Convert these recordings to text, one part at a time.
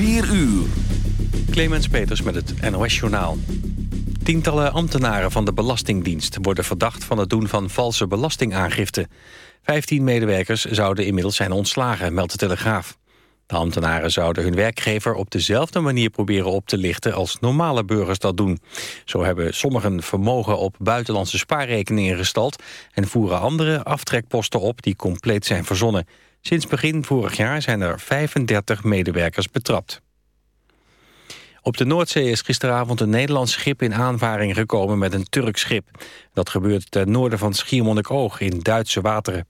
4 uur. Clemens Peters met het NOS-journaal. Tientallen ambtenaren van de Belastingdienst worden verdacht van het doen van valse belastingaangifte. Vijftien medewerkers zouden inmiddels zijn ontslagen, meldt de Telegraaf. De ambtenaren zouden hun werkgever op dezelfde manier proberen op te lichten als normale burgers dat doen. Zo hebben sommigen vermogen op buitenlandse spaarrekeningen gestald en voeren andere aftrekposten op die compleet zijn verzonnen. Sinds begin vorig jaar zijn er 35 medewerkers betrapt. Op de Noordzee is gisteravond een Nederlands schip in aanvaring gekomen met een Turks schip. Dat gebeurt ten noorden van Schiermonnikoog in Duitse wateren.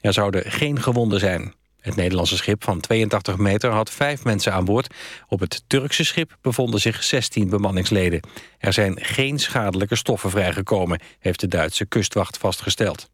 Er zouden geen gewonden zijn. Het Nederlandse schip van 82 meter had vijf mensen aan boord. Op het Turkse schip bevonden zich 16 bemanningsleden. Er zijn geen schadelijke stoffen vrijgekomen, heeft de Duitse kustwacht vastgesteld.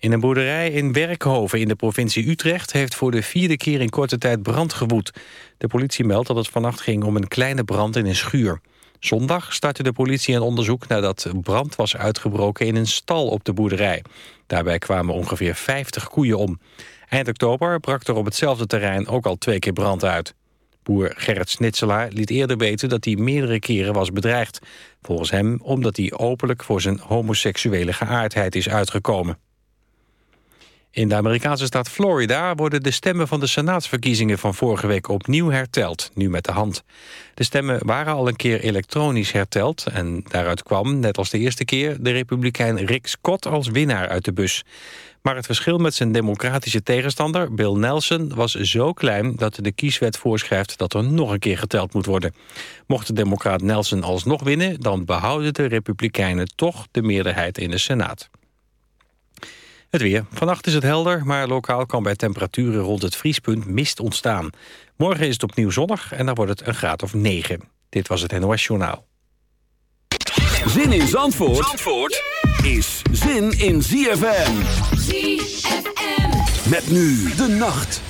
In een boerderij in Werkhoven in de provincie Utrecht... heeft voor de vierde keer in korte tijd brand gewoed. De politie meldt dat het vannacht ging om een kleine brand in een schuur. Zondag startte de politie een onderzoek nadat brand was uitgebroken in een stal op de boerderij. Daarbij kwamen ongeveer 50 koeien om. Eind oktober brak er op hetzelfde terrein ook al twee keer brand uit. Boer Gerrit Snitselaar liet eerder weten dat hij meerdere keren was bedreigd. Volgens hem omdat hij openlijk voor zijn homoseksuele geaardheid is uitgekomen. In de Amerikaanse staat Florida worden de stemmen van de senaatsverkiezingen van vorige week opnieuw herteld, nu met de hand. De stemmen waren al een keer elektronisch herteld en daaruit kwam, net als de eerste keer, de republikein Rick Scott als winnaar uit de bus. Maar het verschil met zijn democratische tegenstander, Bill Nelson, was zo klein dat de kieswet voorschrijft dat er nog een keer geteld moet worden. Mocht de democraat Nelson alsnog winnen, dan behouden de republikeinen toch de meerderheid in de Senaat. Het weer. Vannacht is het helder, maar lokaal kan bij temperaturen rond het vriespunt mist ontstaan. Morgen is het opnieuw zonnig en dan wordt het een graad of 9. Dit was het NOS Journaal. Zin in Zandvoort, Zandvoort is zin in ZFM. ZFM. Met nu de nacht.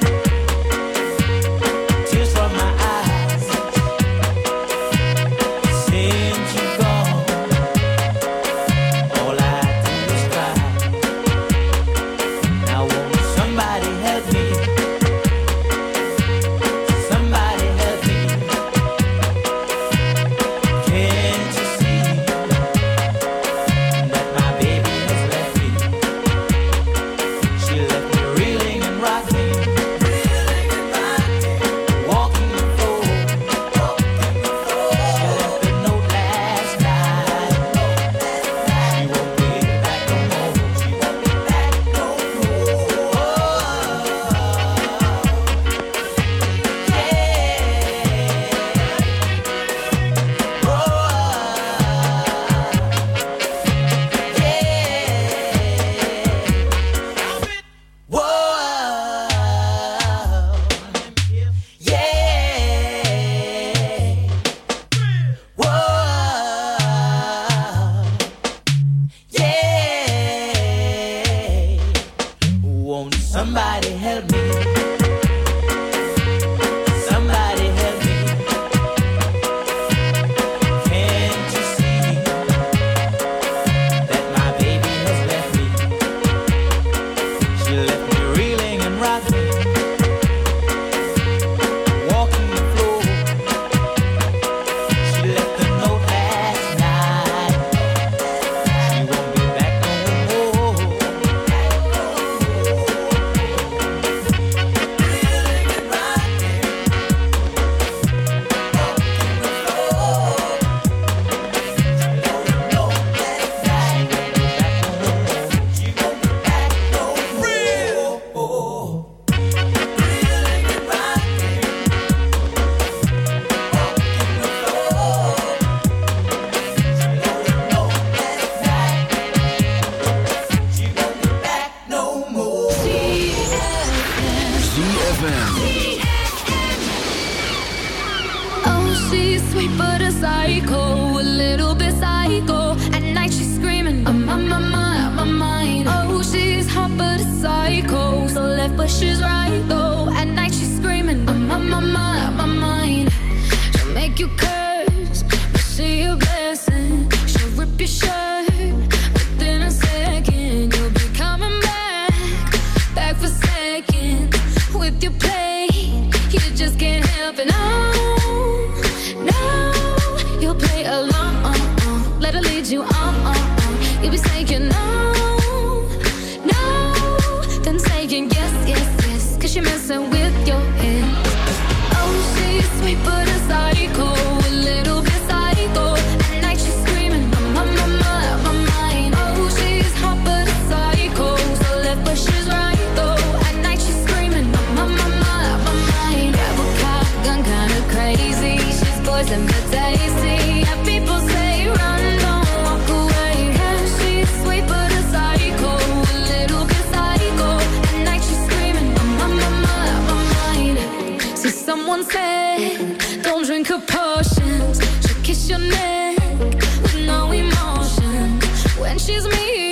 she's me.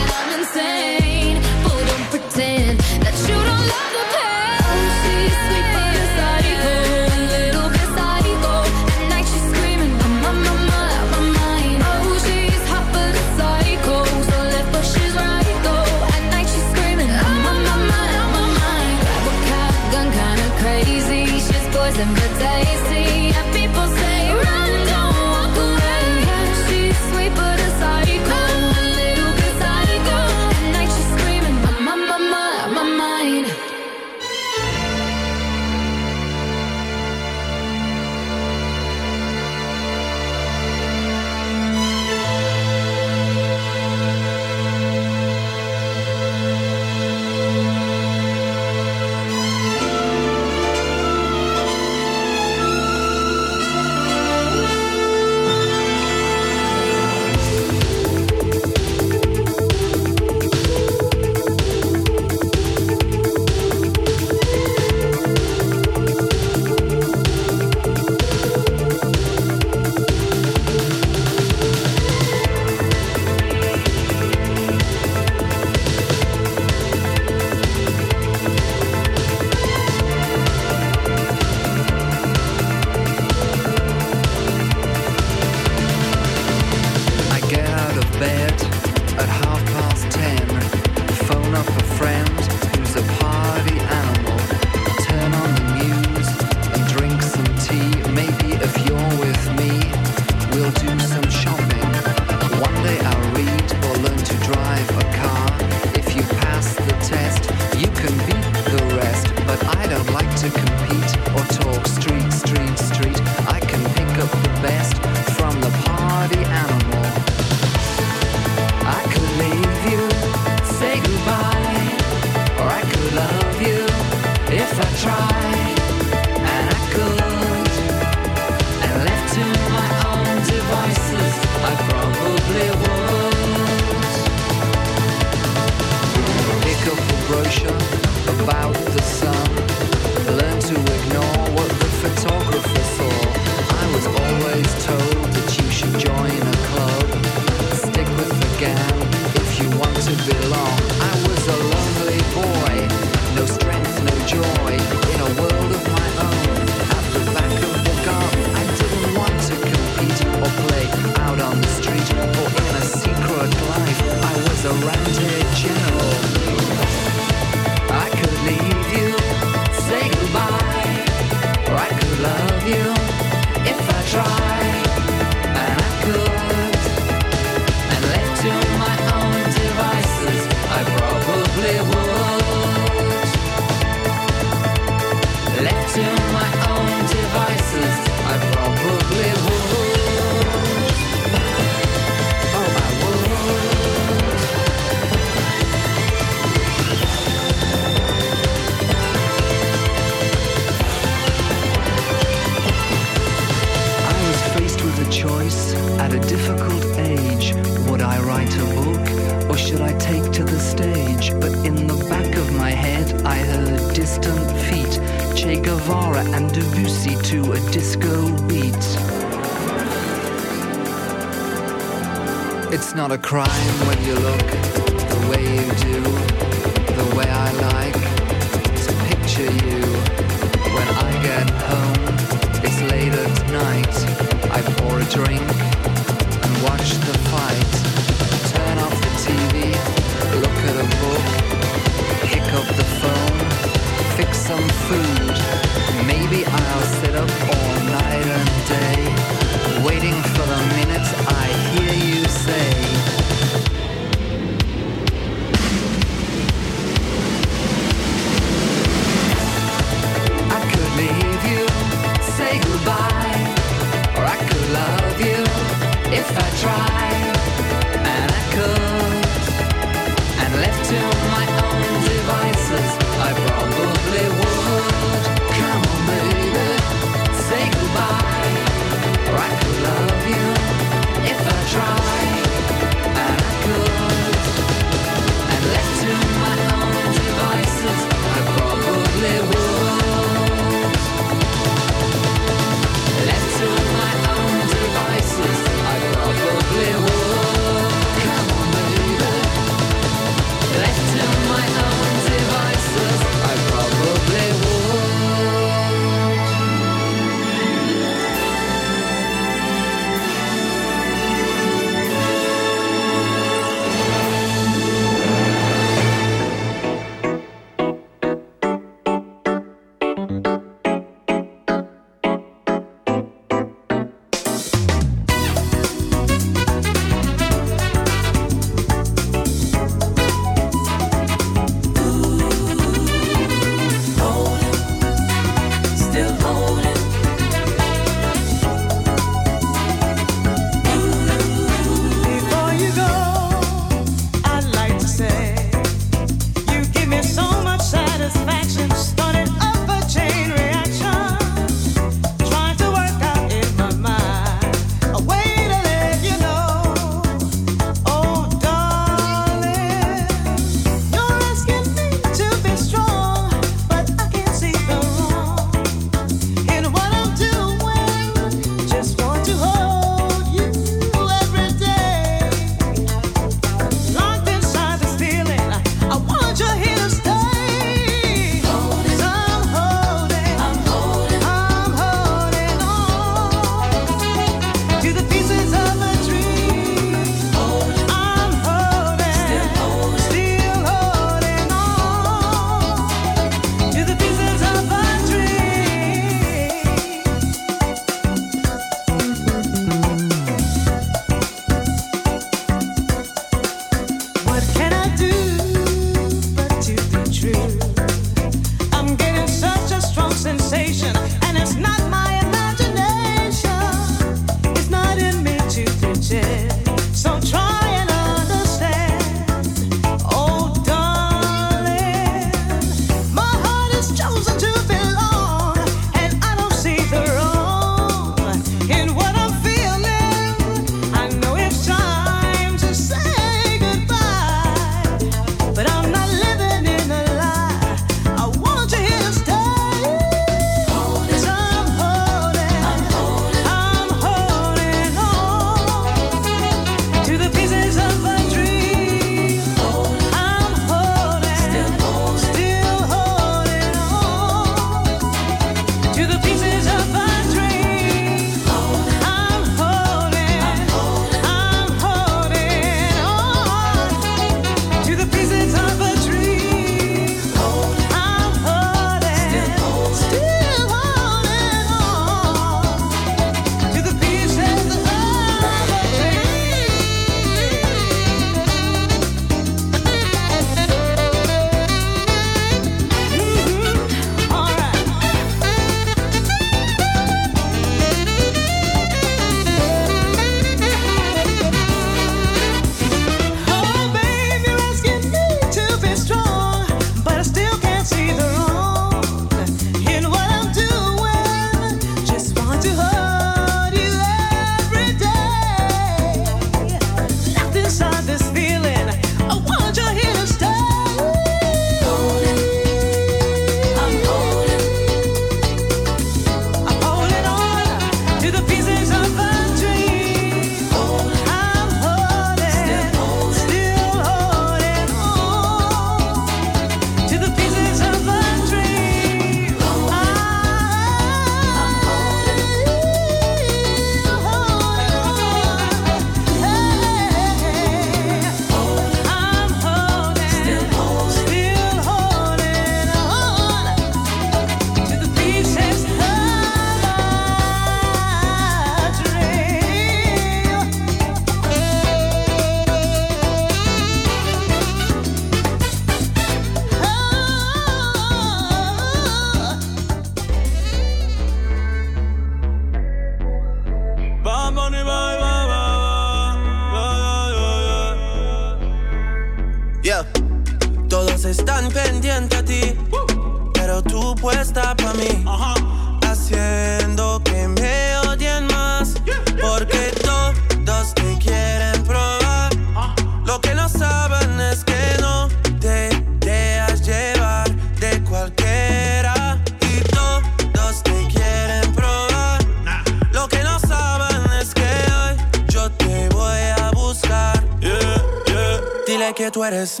matters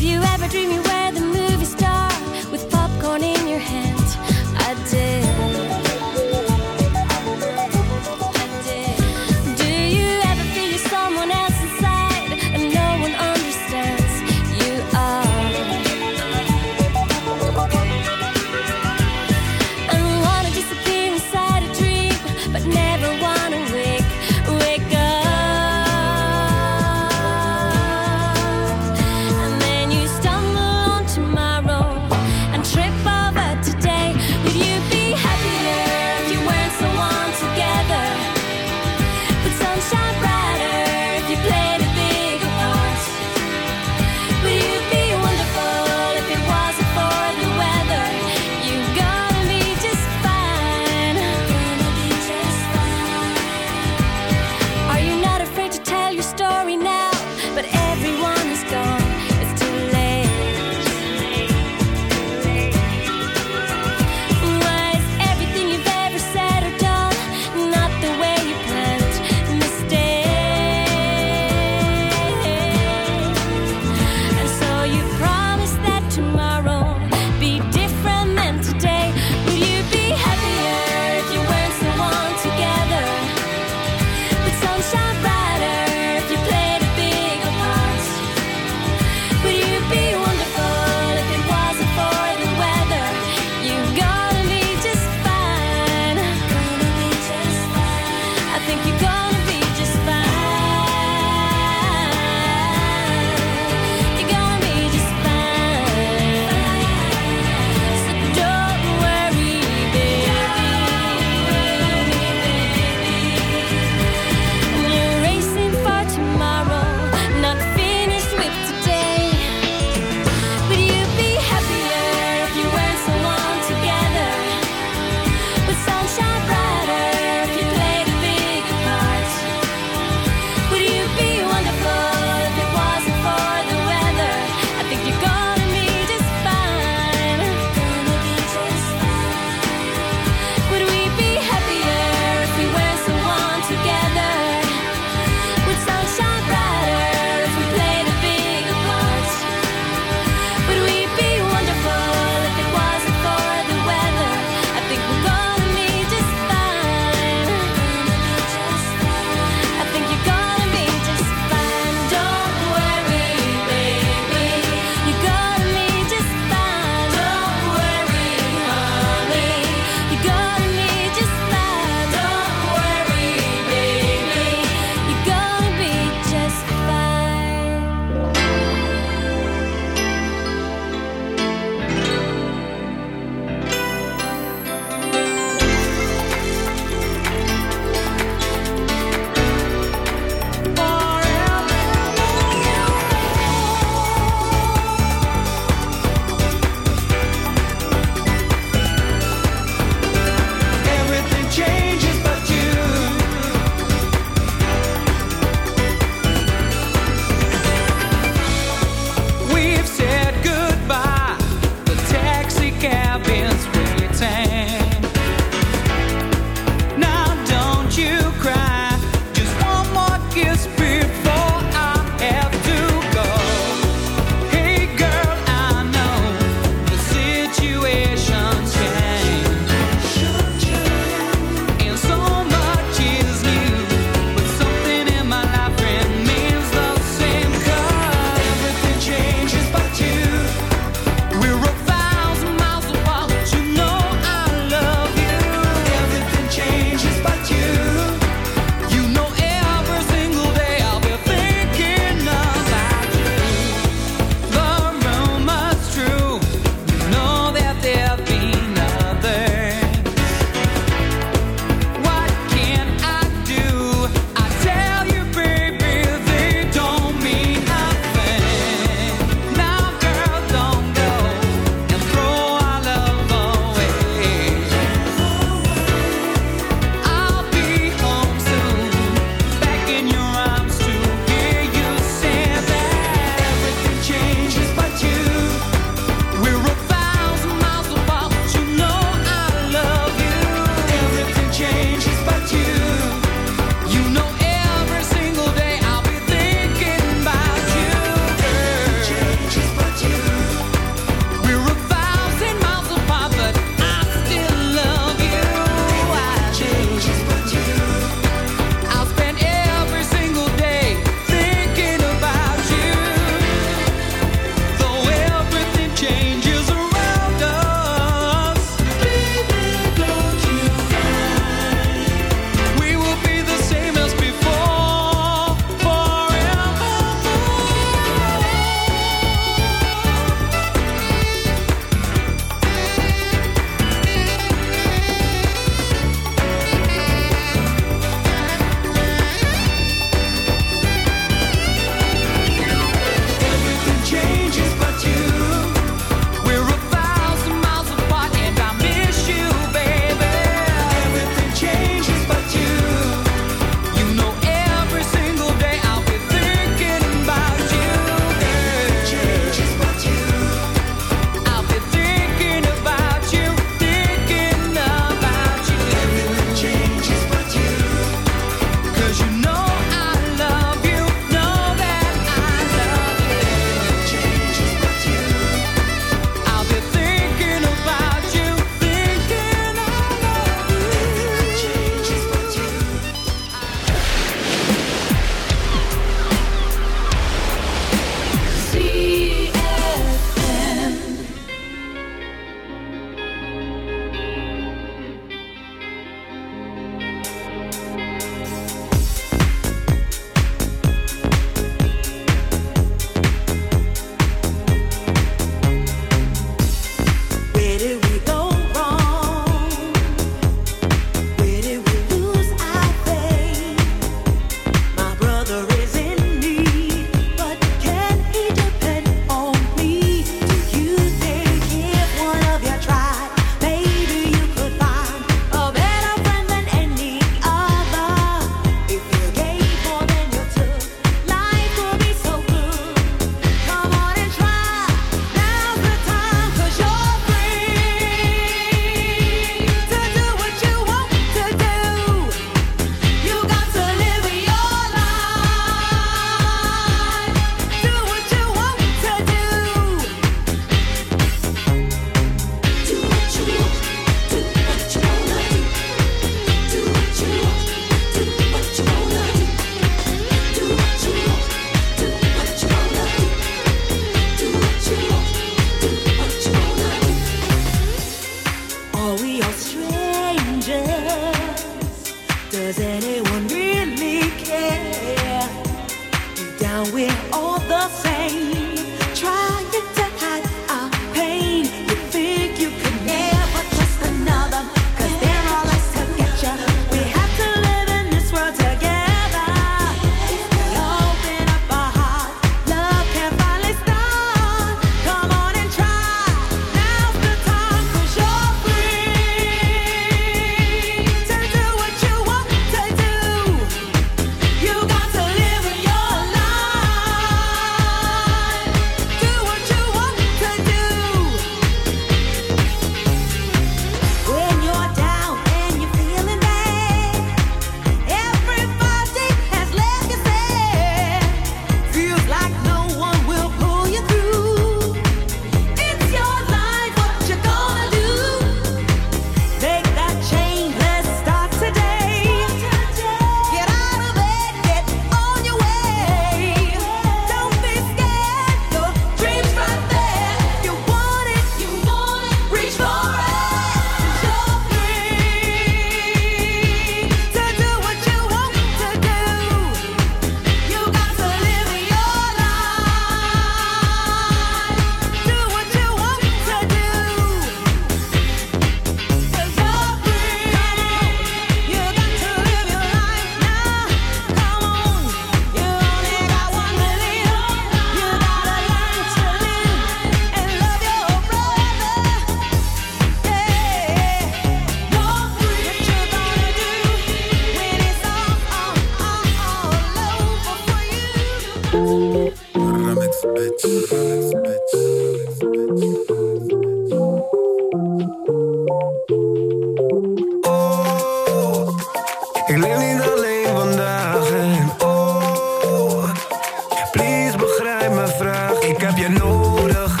je nodig.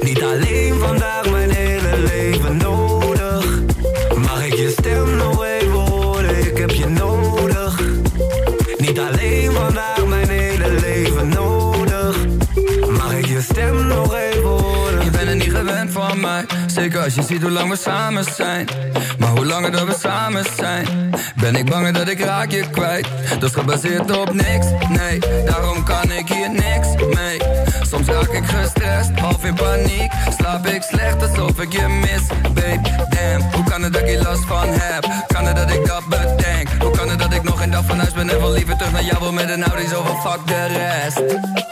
Niet alleen vandaag, mijn hele leven nodig. Mag ik je stem nog even horen? Ik heb je nodig. Niet alleen vandaag, mijn hele leven nodig. Mag ik je stem nog even horen? Je bent er niet gewend van mij. Zeker als je ziet hoe lang we samen zijn. Maar hoe langer dat we samen zijn, ben ik bang dat ik raak je kwijt. Dat is gebaseerd op niks, nee. Daarom kan ik hier niks mee Soms raak ik gestrest, half in paniek Slaap ik slecht, alsof ik je mis Babe, damn, hoe kan het dat ik hier last van heb? Kan het dat ik dat bedenk? Hoe kan het dat ik nog een dag van huis ben En wel liever terug naar jou wil met een Audi Zo van fuck de rest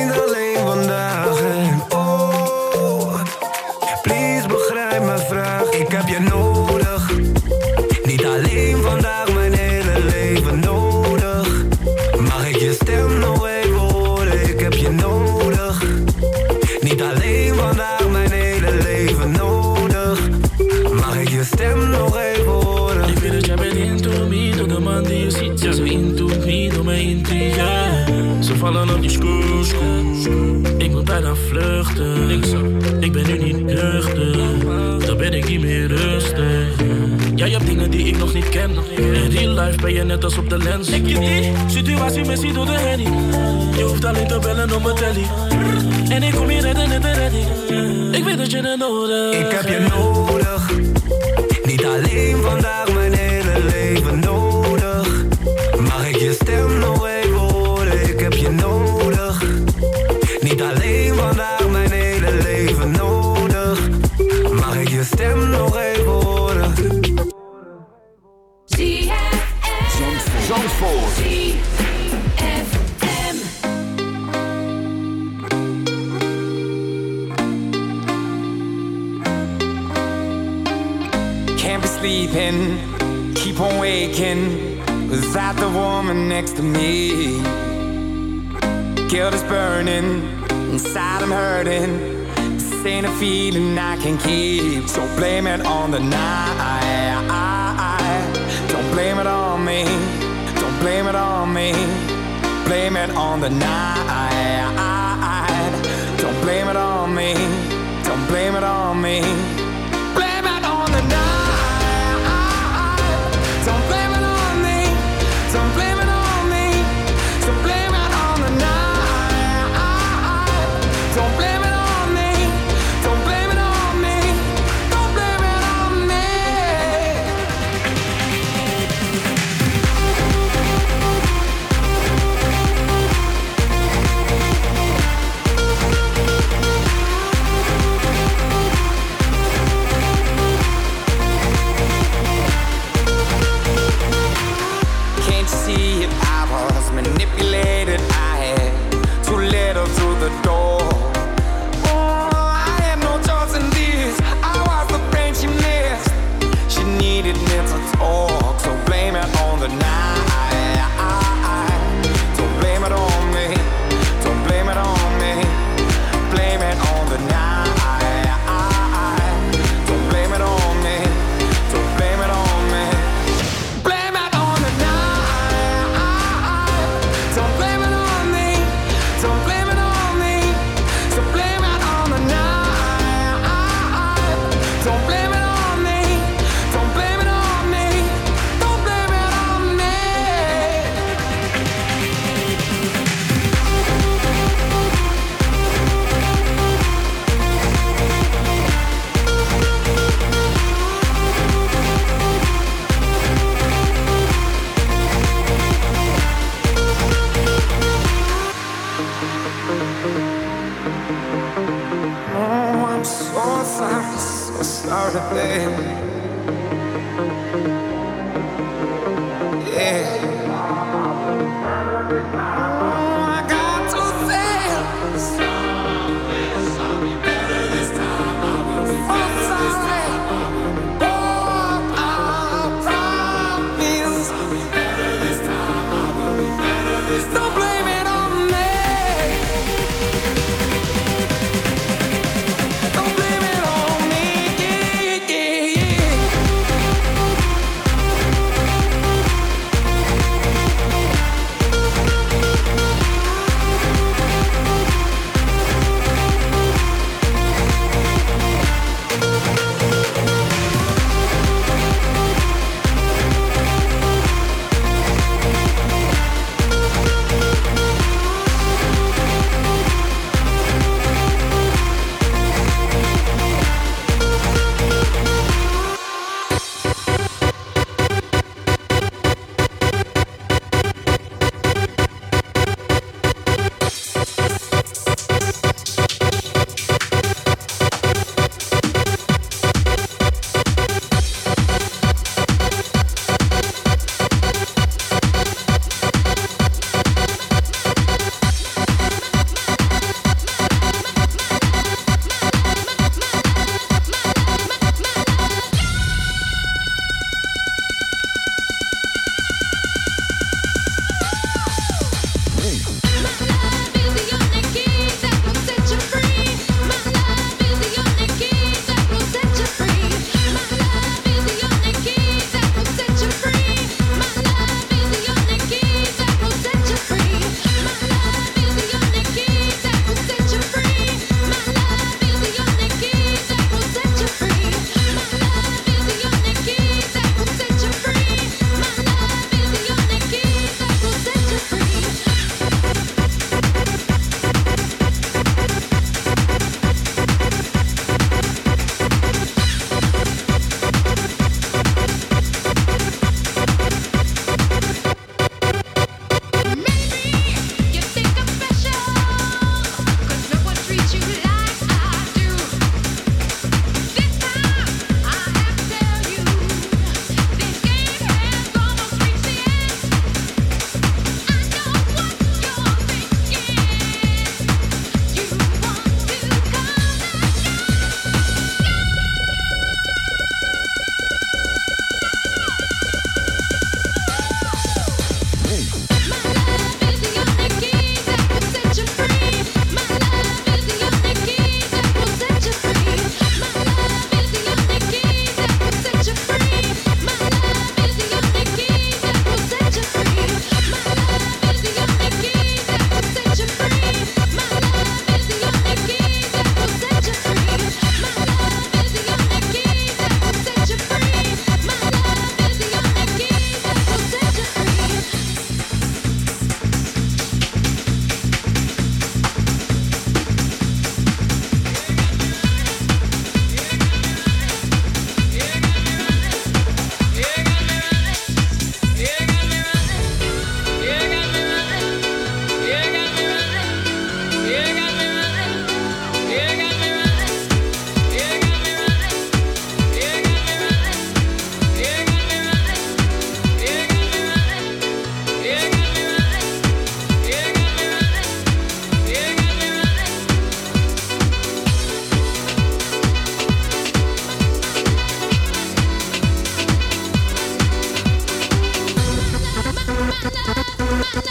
Ha ha ha!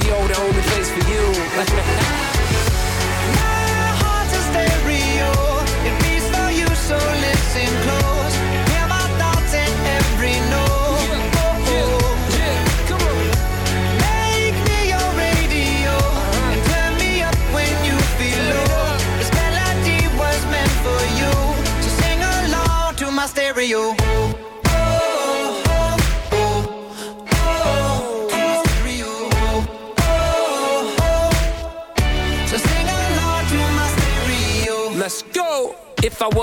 stereo, the only place for you.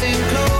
same close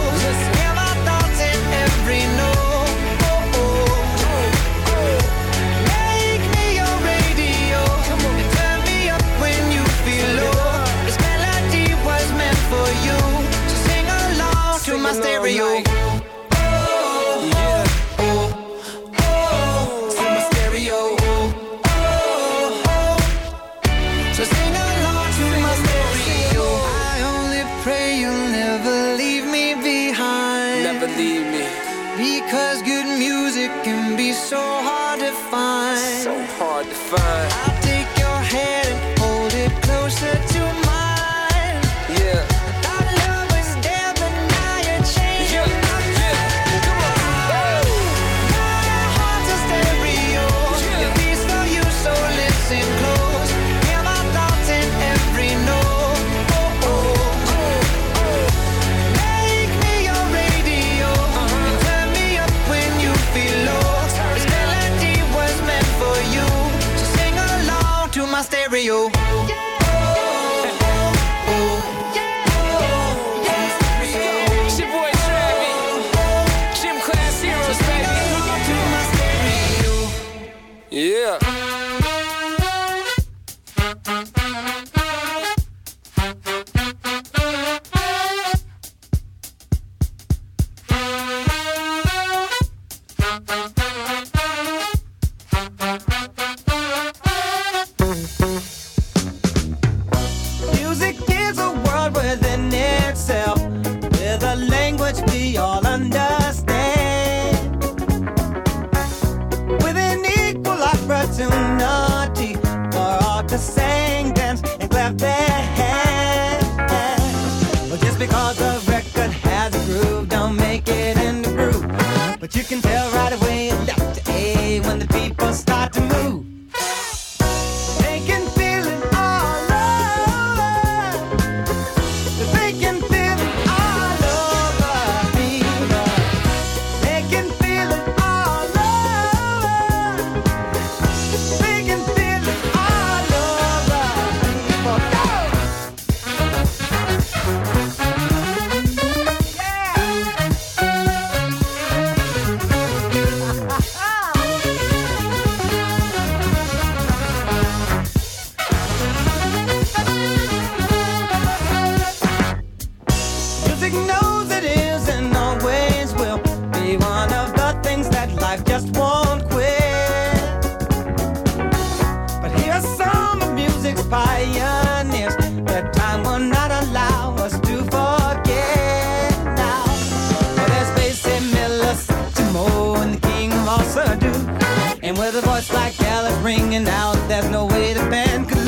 There's a voice like hell ringing out. There's no way to bend.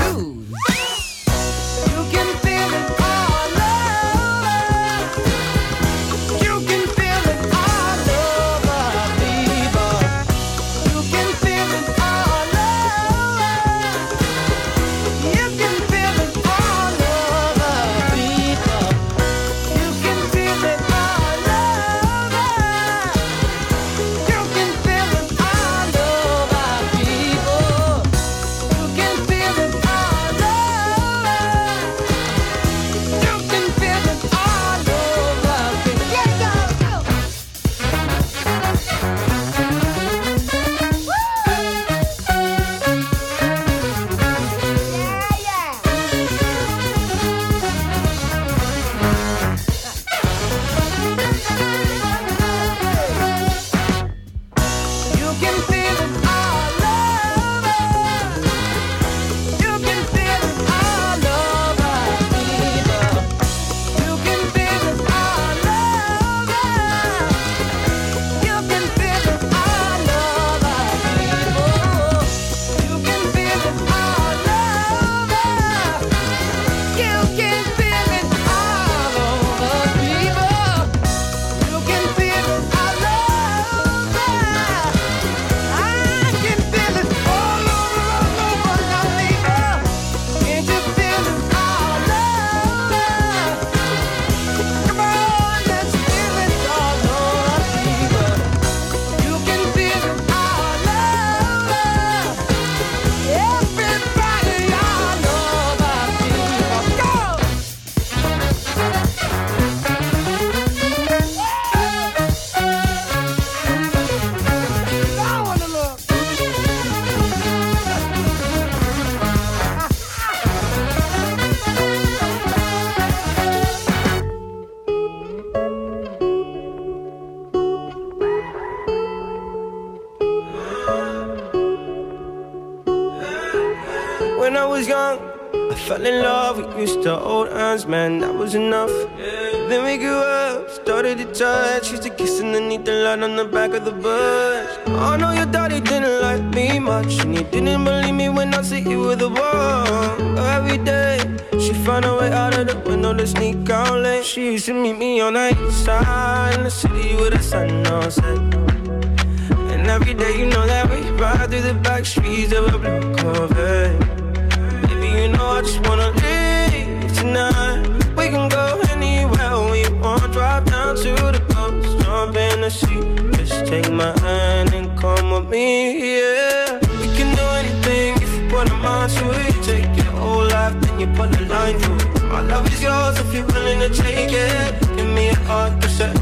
To take it. Give me a heart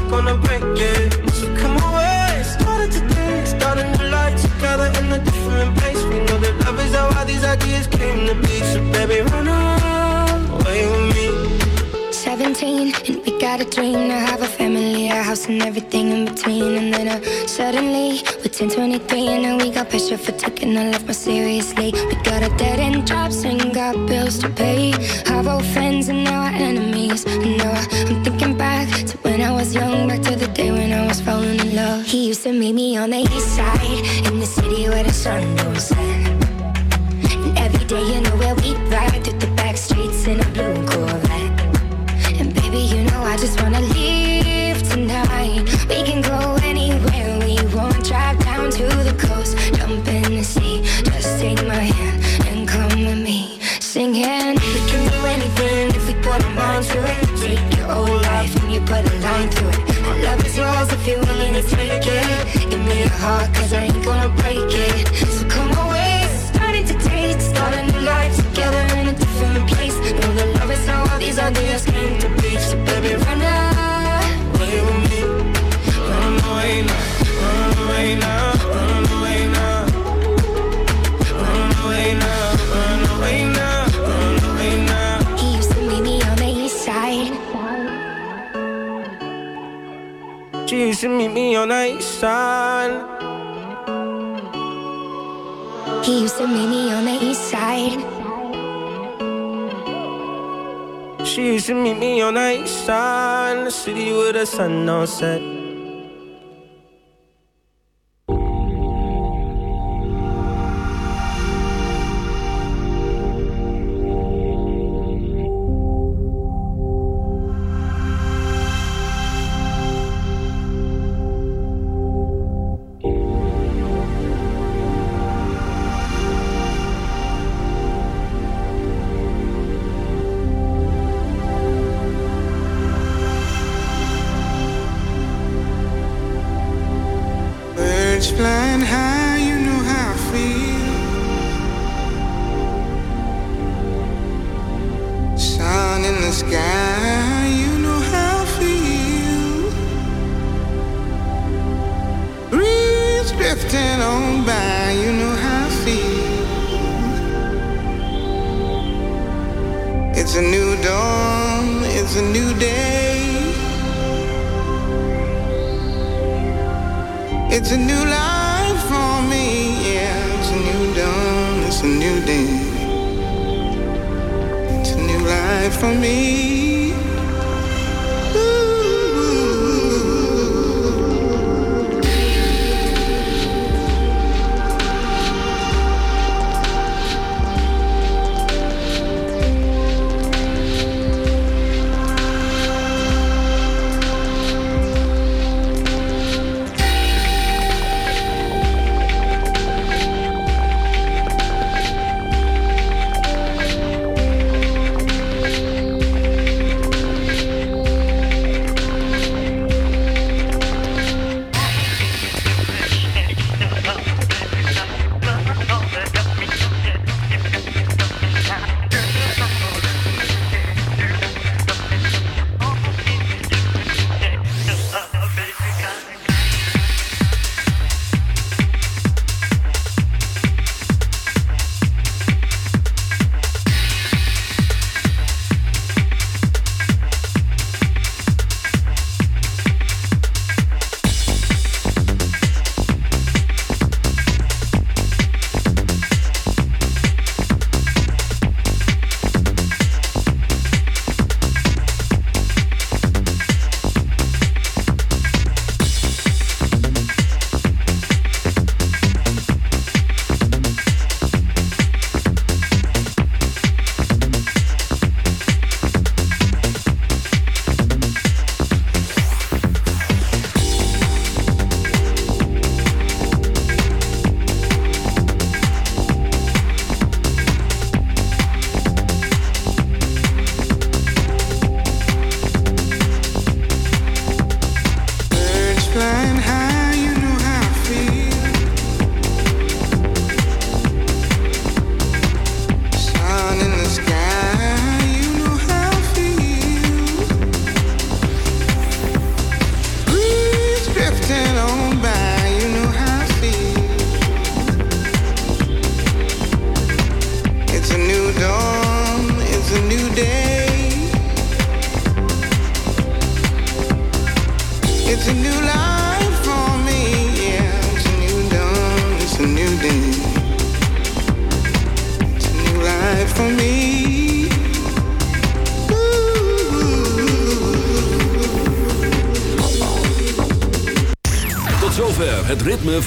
gonna break it. So come away, started today, starting together in a different place. We know that love is how all these ideas came to be. So baby, run away with me. 17 and we got a dream to have a house and everything in between. And then uh, suddenly we're 10, 23 and now we got pressure for taking our life more seriously. We got a dead end jobs and got bills to pay. Our old friends and now our enemies. And now I, I'm thinking back to when I was young, back to the day when I was falling in love. He used to meet me on the east side in the city where the sun set. And every day, you know where we ride through the back streets in a blue Corvette. And baby, you know I just wanna leave. We can go anywhere we want. Drive down to the coast, jump in the sea. Just take my hand and come with me. Singing, we can do anything if we put our mind to it. Take your whole life and you put a line through it. My love is yours if you're willing to take it. Give me your heart, cause I ain't gonna break it. So come away, starting to taste, starting a life together in a different place. Know that love is all these ideas came to be. So baby, run Used to meet me on the east side. He used to meet me on the east side. She used to meet me on the east side the city with the sun on set.